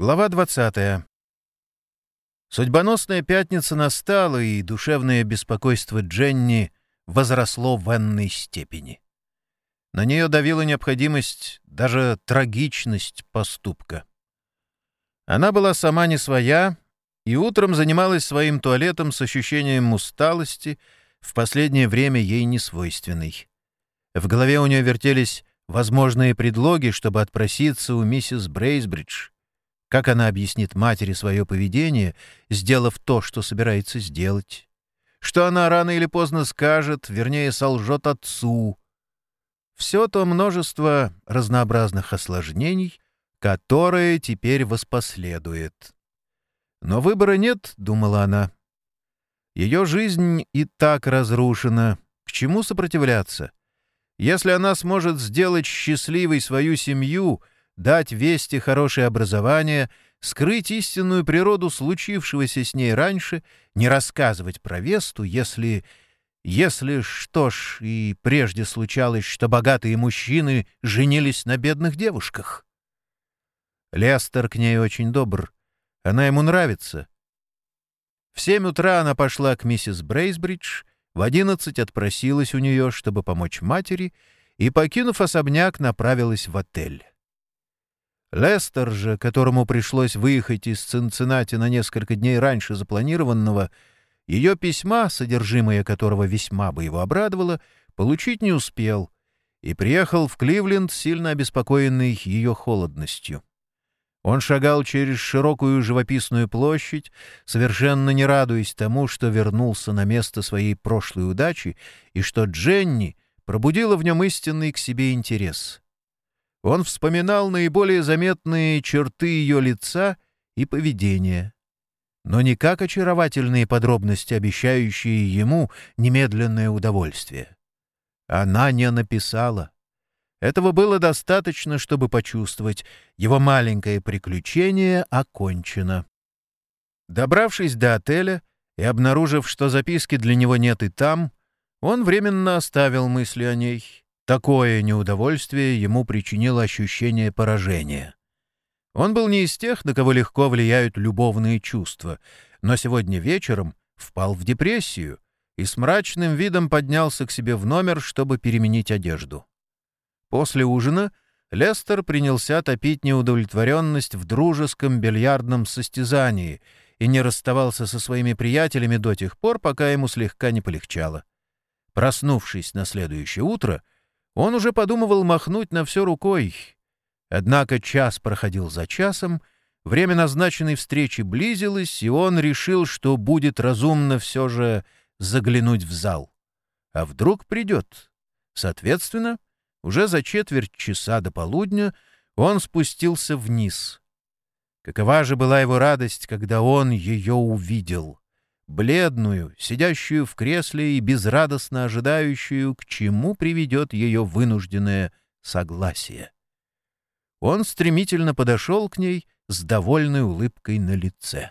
Глава 20. Судьбоносная пятница настала, и душевное беспокойство Дженни возросло в энной степени. На нее давила необходимость, даже трагичность поступка. Она была сама не своя и утром занималась своим туалетом с ощущением усталости, в последнее время ей не свойственной. В голове у нее вертелись возможные предлоги, чтобы отпроситься у миссис Брейсбридж. Как она объяснит матери свое поведение, сделав то, что собирается сделать? Что она рано или поздно скажет, вернее, солжет отцу? Все то множество разнообразных осложнений, которое теперь воспоследует. Но выбора нет, — думала она. Ее жизнь и так разрушена. К чему сопротивляться? Если она сможет сделать счастливой свою семью, дать вести хорошее образование, скрыть истинную природу случившегося с ней раньше, не рассказывать про Весту, если... Если, что ж, и прежде случалось, что богатые мужчины женились на бедных девушках. Лестер к ней очень добр. Она ему нравится. В семь утра она пошла к миссис Брейсбридж в одиннадцать отпросилась у нее, чтобы помочь матери, и, покинув особняк, направилась в отель. Лестер же, которому пришлось выехать из Цинциннати на несколько дней раньше запланированного, ее письма, содержимое которого весьма бы его обрадовало, получить не успел и приехал в Кливленд, сильно обеспокоенный ее холодностью. Он шагал через широкую живописную площадь, совершенно не радуясь тому, что вернулся на место своей прошлой удачи и что Дженни пробудила в нем истинный к себе интерес. Он вспоминал наиболее заметные черты ее лица и поведения, но не как очаровательные подробности, обещающие ему немедленное удовольствие. Она не написала. Этого было достаточно, чтобы почувствовать, его маленькое приключение окончено. Добравшись до отеля и обнаружив, что записки для него нет и там, он временно оставил мысли о ней. Такое неудовольствие ему причинило ощущение поражения. Он был не из тех, на кого легко влияют любовные чувства, но сегодня вечером впал в депрессию и с мрачным видом поднялся к себе в номер, чтобы переменить одежду. После ужина Лестер принялся топить неудовлетворенность в дружеском бильярдном состязании и не расставался со своими приятелями до тех пор, пока ему слегка не полегчало. Проснувшись на следующее утро, он уже подумывал махнуть на все рукой. Однако час проходил за часом, время назначенной встречи близилось, и он решил, что будет разумно все же заглянуть в зал. А вдруг придет? Соответственно, — уже за четверть часа до полудня он спустился вниз. Какова же была его радость, когда он ее увидел. Бледную, сидящую в кресле и безрадостно ожидающую, к чему приведет ее вынужденное согласие. Он стремительно подошел к ней с довольной улыбкой на лице.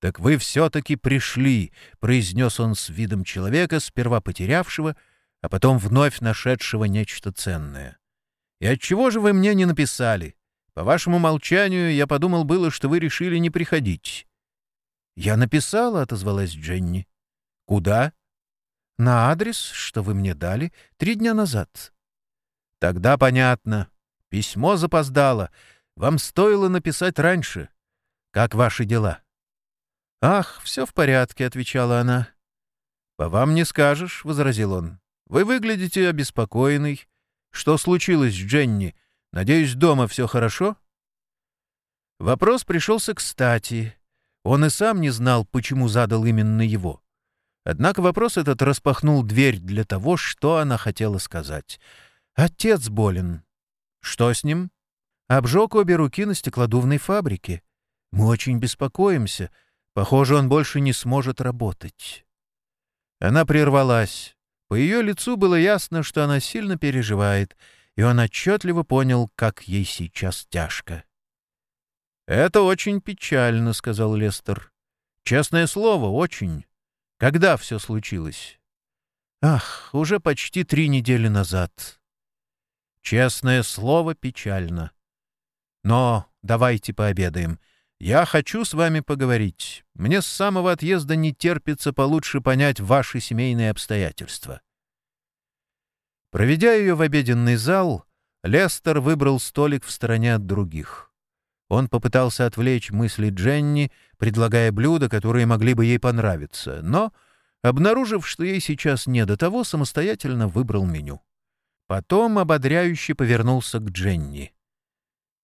«Так вы все-таки пришли», — произнес он с видом человека, сперва потерявшего, а потом вновь нашедшего нечто ценное. «И отчего же вы мне не написали? По вашему молчанию я подумал было, что вы решили не приходить». «Я написала», — отозвалась Дженни. «Куда?» «На адрес, что вы мне дали три дня назад». «Тогда понятно. Письмо запоздало. Вам стоило написать раньше. Как ваши дела?» «Ах, все в порядке», — отвечала она. «По вам не скажешь», — возразил он. Вы выглядите обеспокоенный. Что случилось с Дженни? Надеюсь, дома все хорошо?» Вопрос пришелся кстати. Он и сам не знал, почему задал именно его. Однако вопрос этот распахнул дверь для того, что она хотела сказать. «Отец болен». «Что с ним?» «Обжег обе руки на стеклодувной фабрике. Мы очень беспокоимся. Похоже, он больше не сможет работать». Она прервалась. По ее лицу было ясно, что она сильно переживает, и он отчетливо понял, как ей сейчас тяжко. «Это очень печально», — сказал Лестер. «Честное слово, очень. Когда все случилось?» «Ах, уже почти три недели назад». «Честное слово, печально. Но давайте пообедаем. Я хочу с вами поговорить. Мне с самого отъезда не терпится получше понять ваши семейные обстоятельства». Проведя ее в обеденный зал, Лестер выбрал столик в стороне от других. Он попытался отвлечь мысли Дженни, предлагая блюда, которые могли бы ей понравиться, но, обнаружив, что ей сейчас не до того, самостоятельно выбрал меню. Потом ободряюще повернулся к Дженни.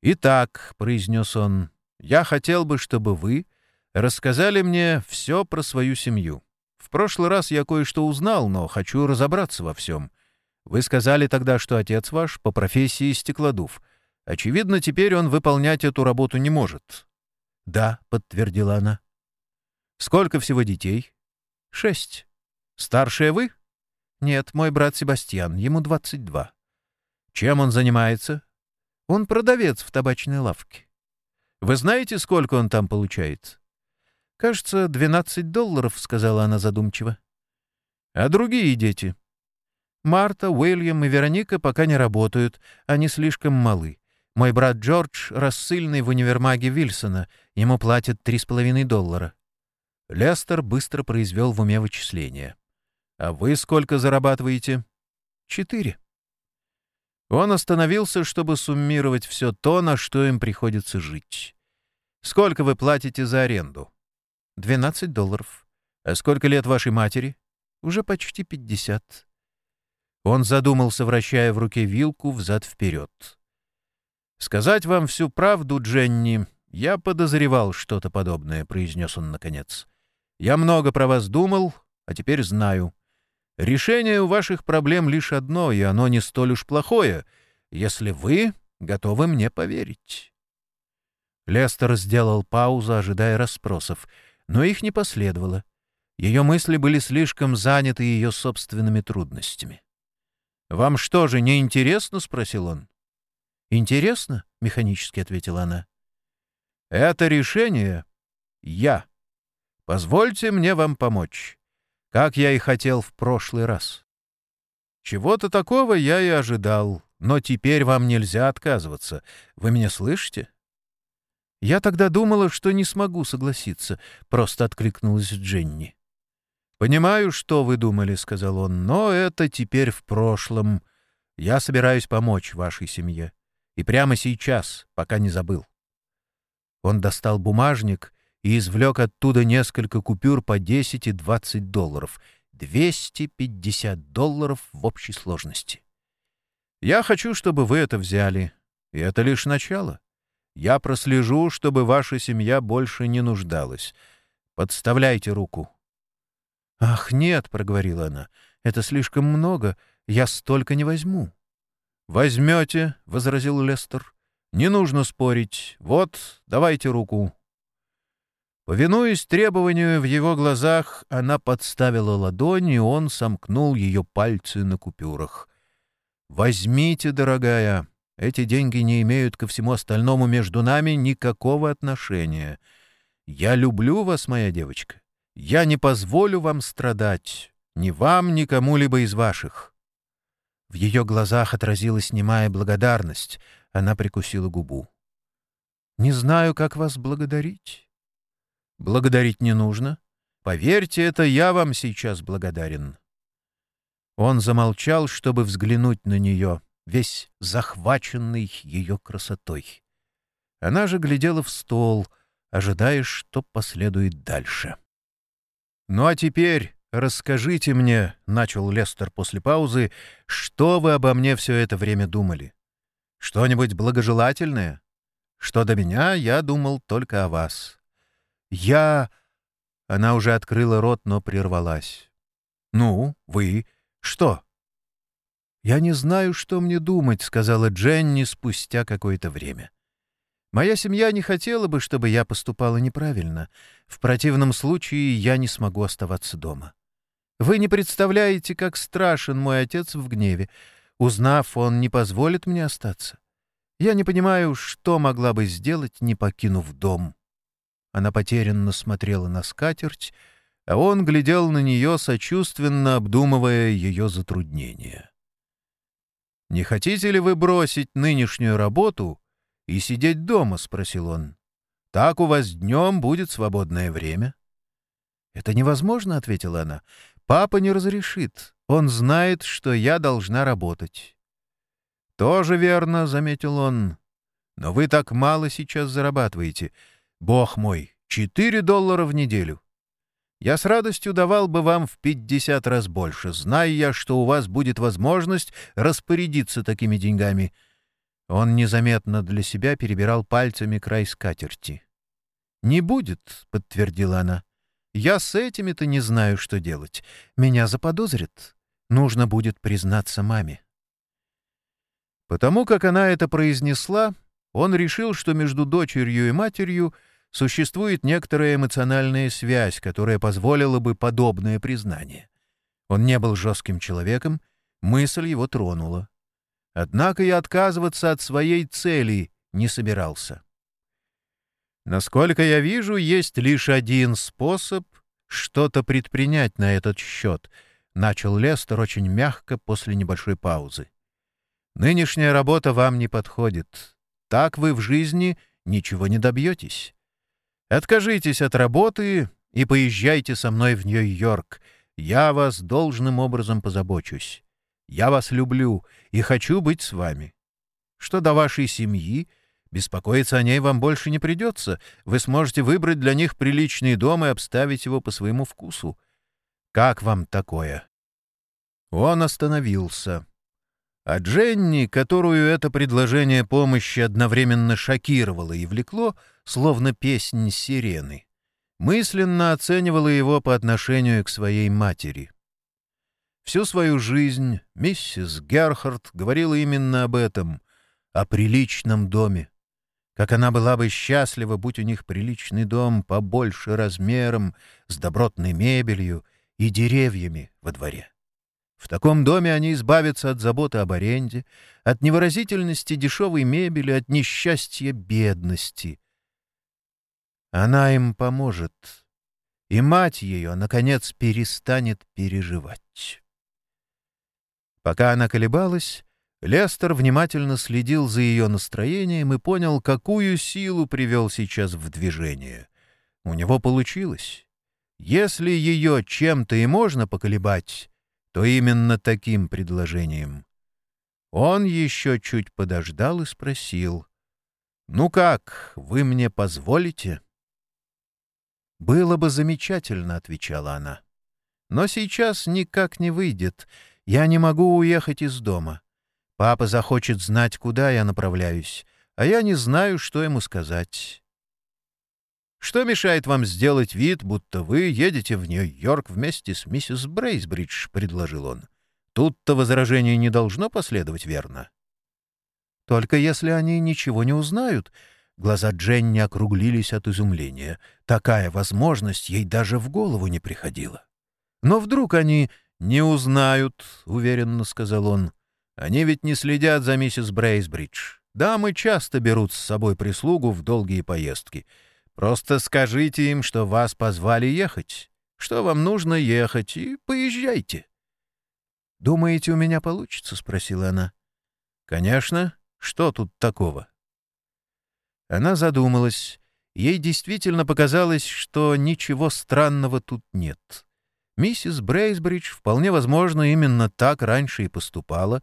«Итак», — произнес он, — «я хотел бы, чтобы вы рассказали мне все про свою семью. В прошлый раз я кое-что узнал, но хочу разобраться во всем. Вы сказали тогда, что отец ваш по профессии стеклодув. Очевидно, теперь он выполнять эту работу не может». «Да», — подтвердила она. «Сколько всего детей?» «Шесть. Старшая вы?» «Нет, мой брат Себастьян, ему двадцать два». «Чем он занимается?» «Он продавец в табачной лавке». «Вы знаете, сколько он там получает?» «Кажется, двенадцать долларов», — сказала она задумчиво. «А другие дети?» «Марта, Уильям и Вероника пока не работают, они слишком малы. Мой брат Джордж рассыльный в универмаге Вильсона, ему платят три с половиной доллара». Лестер быстро произвел в уме вычисления. «А вы сколько зарабатываете?» «Четыре». Он остановился, чтобы суммировать все то, на что им приходится жить. «Сколько вы платите за аренду?» «Двенадцать долларов». «А сколько лет вашей матери?» «Уже почти пятьдесят». Он задумался, вращая в руке вилку взад-вперед. «Сказать вам всю правду, Дженни, я подозревал что-то подобное», — произнес он наконец. «Я много про вас думал, а теперь знаю. Решение у ваших проблем лишь одно, и оно не столь уж плохое, если вы готовы мне поверить». Лестер сделал паузу, ожидая расспросов, но их не последовало. Ее мысли были слишком заняты ее собственными трудностями. «Вам что же, не интересно?» — спросил он. «Интересно?» — механически ответила она. «Это решение я. Позвольте мне вам помочь как я и хотел в прошлый раз. Чего-то такого я и ожидал, но теперь вам нельзя отказываться. Вы меня слышите? Я тогда думала, что не смогу согласиться, просто откликнулась Дженни. «Понимаю, что вы думали», — сказал он, — «но это теперь в прошлом. Я собираюсь помочь вашей семье. И прямо сейчас, пока не забыл». Он достал бумажник и извлек оттуда несколько купюр по 10 и 20 долларов. 250 долларов в общей сложности. Я хочу, чтобы вы это взяли. И это лишь начало. Я прослежу, чтобы ваша семья больше не нуждалась. Подставляйте руку. «Ах, нет», — проговорила она, — «это слишком много. Я столько не возьму». «Возьмете», — возразил Лестер. «Не нужно спорить. Вот, давайте руку». Повинуясь требованию в его глазах, она подставила ладонь, и он сомкнул ее пальцы на купюрах. «Возьмите, дорогая, эти деньги не имеют ко всему остальному между нами никакого отношения. Я люблю вас, моя девочка. Я не позволю вам страдать, ни вам, ни кому-либо из ваших». В ее глазах отразилась немая благодарность. Она прикусила губу. «Не знаю, как вас благодарить». Благодарить не нужно. Поверьте, это я вам сейчас благодарен». Он замолчал, чтобы взглянуть на нее, весь захваченный ее красотой. Она же глядела в стол, ожидая, что последует дальше. «Ну а теперь расскажите мне», — начал Лестер после паузы, — «что вы обо мне все это время думали? Что-нибудь благожелательное? Что до меня, я думал только о вас. «Я...» Она уже открыла рот, но прервалась. «Ну, вы... Что?» «Я не знаю, что мне думать», — сказала Дженни спустя какое-то время. «Моя семья не хотела бы, чтобы я поступала неправильно. В противном случае я не смогу оставаться дома. Вы не представляете, как страшен мой отец в гневе. Узнав, он не позволит мне остаться. Я не понимаю, что могла бы сделать, не покинув дом». Она потерянно смотрела на скатерть, а он глядел на нее, сочувственно обдумывая ее затруднения. «Не хотите ли вы бросить нынешнюю работу и сидеть дома?» — спросил он. «Так у вас днем будет свободное время». «Это невозможно», — ответила она. «Папа не разрешит. Он знает, что я должна работать». «Тоже верно», — заметил он. «Но вы так мало сейчас зарабатываете. Бог мой, четыре доллара в неделю. Я с радостью давал бы вам в пятьдесят раз больше, зная я, что у вас будет возможность распорядиться такими деньгами». Он незаметно для себя перебирал пальцами край скатерти. «Не будет», — подтвердила она. «Я с этими-то не знаю, что делать. Меня заподозрят. Нужно будет признаться маме». Потому как она это произнесла, он решил, что между дочерью и матерью существует некоторая эмоциональная связь, которая позволила бы подобное признание. Он не был жестким человеком, мысль его тронула. Однако и отказываться от своей цели не собирался. Насколько я вижу, есть лишь один способ что-то предпринять на этот счет, начал Лестер очень мягко после небольшой паузы. Нынешняя работа вам не подходит. Так вы в жизни ничего не добьетесь. Откажитесь от работы и поезжайте со мной в Нью-Йорк. Я вас должным образом позабочусь. Я вас люблю и хочу быть с вами. Что до вашей семьи, беспокоиться о ней вам больше не придется. Вы сможете выбрать для них приличный дом и обставить его по своему вкусу. Как вам такое?» Он остановился. А Дженни, которую это предложение помощи одновременно шокировало и влекло, словно песнь сирены, мысленно оценивала его по отношению к своей матери. Всю свою жизнь миссис Герхард говорила именно об этом, о приличном доме. Как она была бы счастлива, будь у них приличный дом побольше размером, с добротной мебелью и деревьями во дворе. В таком доме они избавятся от заботы об аренде, от невыразительности дешевой мебели, от несчастья бедности. Она им поможет, и мать ее, наконец, перестанет переживать. Пока она колебалась, Лестер внимательно следил за ее настроением и понял, какую силу привел сейчас в движение. У него получилось. Если ее чем-то и можно поколебать, то именно таким предложением. Он еще чуть подождал и спросил, «Ну как, вы мне позволите?» «Было бы замечательно», — отвечала она. «Но сейчас никак не выйдет. Я не могу уехать из дома. Папа захочет знать, куда я направляюсь, а я не знаю, что ему сказать. Что мешает вам сделать вид, будто вы едете в Нью-Йорк вместе с миссис Брейсбридж, — предложил он. Тут-то возражение не должно последовать, верно? Только если они ничего не узнают. Глаза Дженни округлились от изумления. Такая возможность ей даже в голову не приходила. Но вдруг они «Не узнают», — уверенно сказал он. «Они ведь не следят за миссис Брейсбридж. Дамы часто берут с собой прислугу в долгие поездки. Просто скажите им, что вас позвали ехать, что вам нужно ехать, и поезжайте». «Думаете, у меня получится?» — спросила она. «Конечно. Что тут такого?» Она задумалась. Ей действительно показалось, что ничего странного тут нет. Миссис Брейсбридж, вполне возможно, именно так раньше и поступала,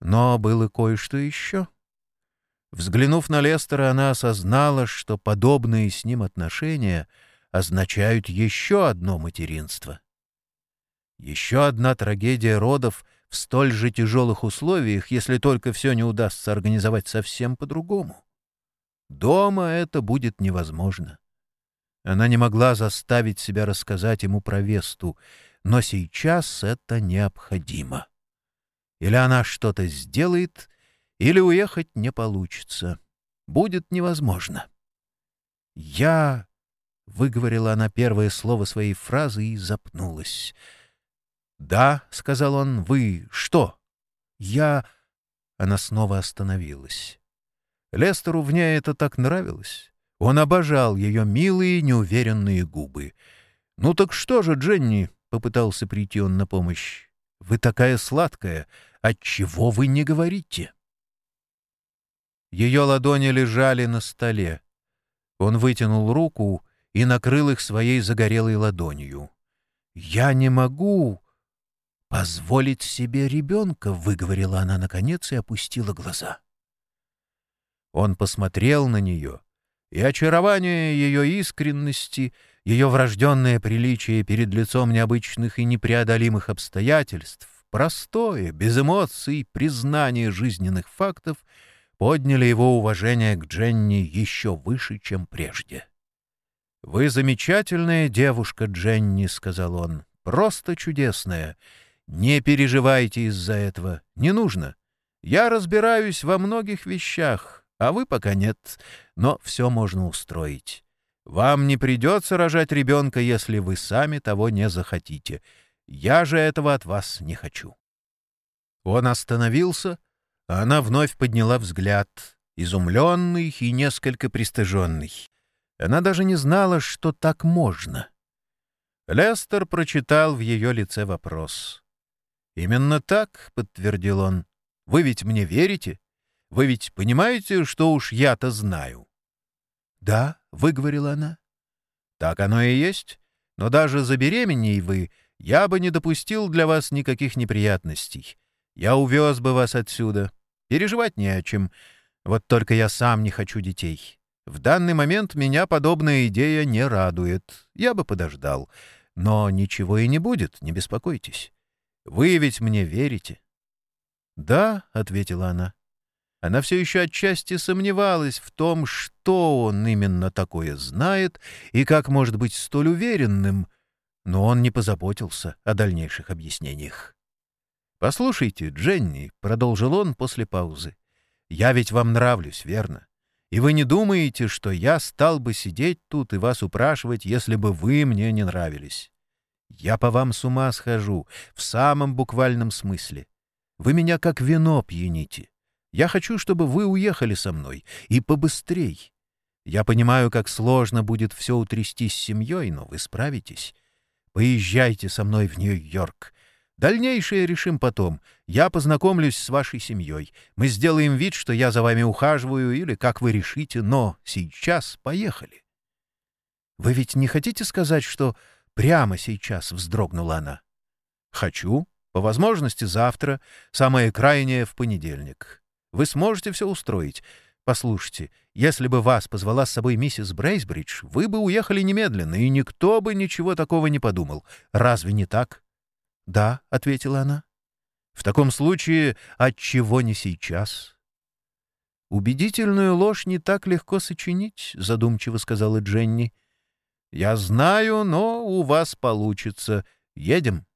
но было кое-что еще. Взглянув на Лестера, она осознала, что подобные с ним отношения означают еще одно материнство. Еще одна трагедия родов в столь же тяжелых условиях, если только все не удастся организовать совсем по-другому. Дома это будет невозможно. Она не могла заставить себя рассказать ему про Весту, но сейчас это необходимо. Или она что-то сделает, или уехать не получится. Будет невозможно. «Я...» — выговорила она первое слово своей фразы и запнулась. «Да», — сказал он, — «вы что?» «Я...» — она снова остановилась. Лестеру в ней это так нравилось. Он обожал ее милые, неуверенные губы. «Ну так что же, Дженни?» — попытался прийти он на помощь. «Вы такая сладкая. Отчего вы не говорите?» Ее ладони лежали на столе. Он вытянул руку и накрыл их своей загорелой ладонью. «Я не могу позволить себе ребенка», — выговорила она наконец и опустила глаза. Он посмотрел на нее, и очарование ее искренности, ее врожденное приличие перед лицом необычных и непреодолимых обстоятельств, простое, без эмоций, признание жизненных фактов подняли его уважение к Дженни еще выше, чем прежде. «Вы замечательная девушка, Дженни», — сказал он, — «просто чудесная. Не переживайте из-за этого, не нужно. Я разбираюсь во многих вещах, а вы пока нет, но все можно устроить. Вам не придется рожать ребенка, если вы сами того не захотите. Я же этого от вас не хочу». Он остановился, а она вновь подняла взгляд, изумленный и несколько пристыженный. Она даже не знала, что так можно. Лестер прочитал в ее лице вопрос. «Именно так», — подтвердил он. «Вы ведь мне верите? Вы ведь понимаете, что уж я-то знаю?» «Да», — выговорила она. «Так оно и есть. Но даже забеременей вы, я бы не допустил для вас никаких неприятностей. Я увез бы вас отсюда. Переживать не о чем. Вот только я сам не хочу детей. В данный момент меня подобная идея не радует. Я бы подождал. Но ничего и не будет, не беспокойтесь. Вы ведь мне верите?» «Да», — ответила она. Она все еще отчасти сомневалась в том, что он именно такое знает и как может быть столь уверенным, но он не позаботился о дальнейших объяснениях. «Послушайте, Дженни», — продолжил он после паузы, — «я ведь вам нравлюсь, верно? И вы не думаете, что я стал бы сидеть тут и вас упрашивать, если бы вы мне не нравились? Я по вам с ума схожу, в самом буквальном смысле. Вы меня как вино пьяните. Я хочу, чтобы вы уехали со мной, и побыстрей. Я понимаю, как сложно будет все утрясти с семьей, но вы справитесь. Поезжайте со мной в Нью-Йорк. Дальнейшее решим потом. Я познакомлюсь с вашей семьей. Мы сделаем вид, что я за вами ухаживаю, или как вы решите, но сейчас поехали. Вы ведь не хотите сказать, что прямо сейчас вздрогнула она? Хочу. По возможности завтра, самое крайнее в понедельник. Вы сможете все устроить. Послушайте, если бы вас позвала с собой миссис Брейсбридж, вы бы уехали немедленно, и никто бы ничего такого не подумал. Разве не так? «Да», — ответила она. «В таком случае, отчего не сейчас?» «Убедительную ложь не так легко сочинить», — задумчиво сказала Дженни. «Я знаю, но у вас получится. Едем».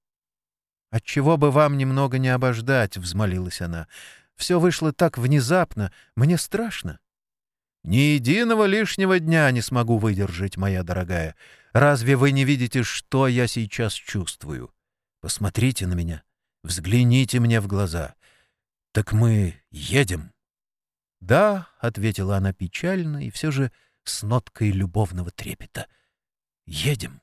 «Отчего бы вам немного не обождать?» — взмолилась она. «Все вышло так внезапно. Мне страшно». «Ни единого лишнего дня не смогу выдержать, моя дорогая. Разве вы не видите, что я сейчас чувствую?» Посмотрите на меня, взгляните мне в глаза. Так мы едем?» «Да», — ответила она печально и все же с ноткой любовного трепета. «Едем».